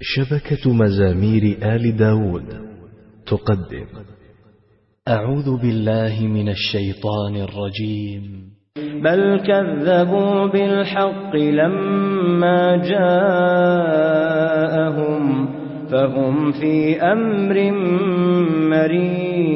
شبكة مزامير آل داود تقدم. أعوذ بالله من الشيطان الرجيم. بل كذبوا بالحق لما جاءهم فهم في أمر مريم.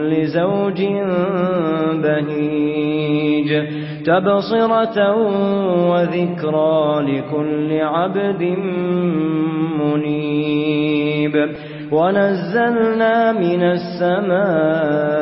زوج بهيج تبصرة وذكرى لكل عبد منيب ونزلنا من السماء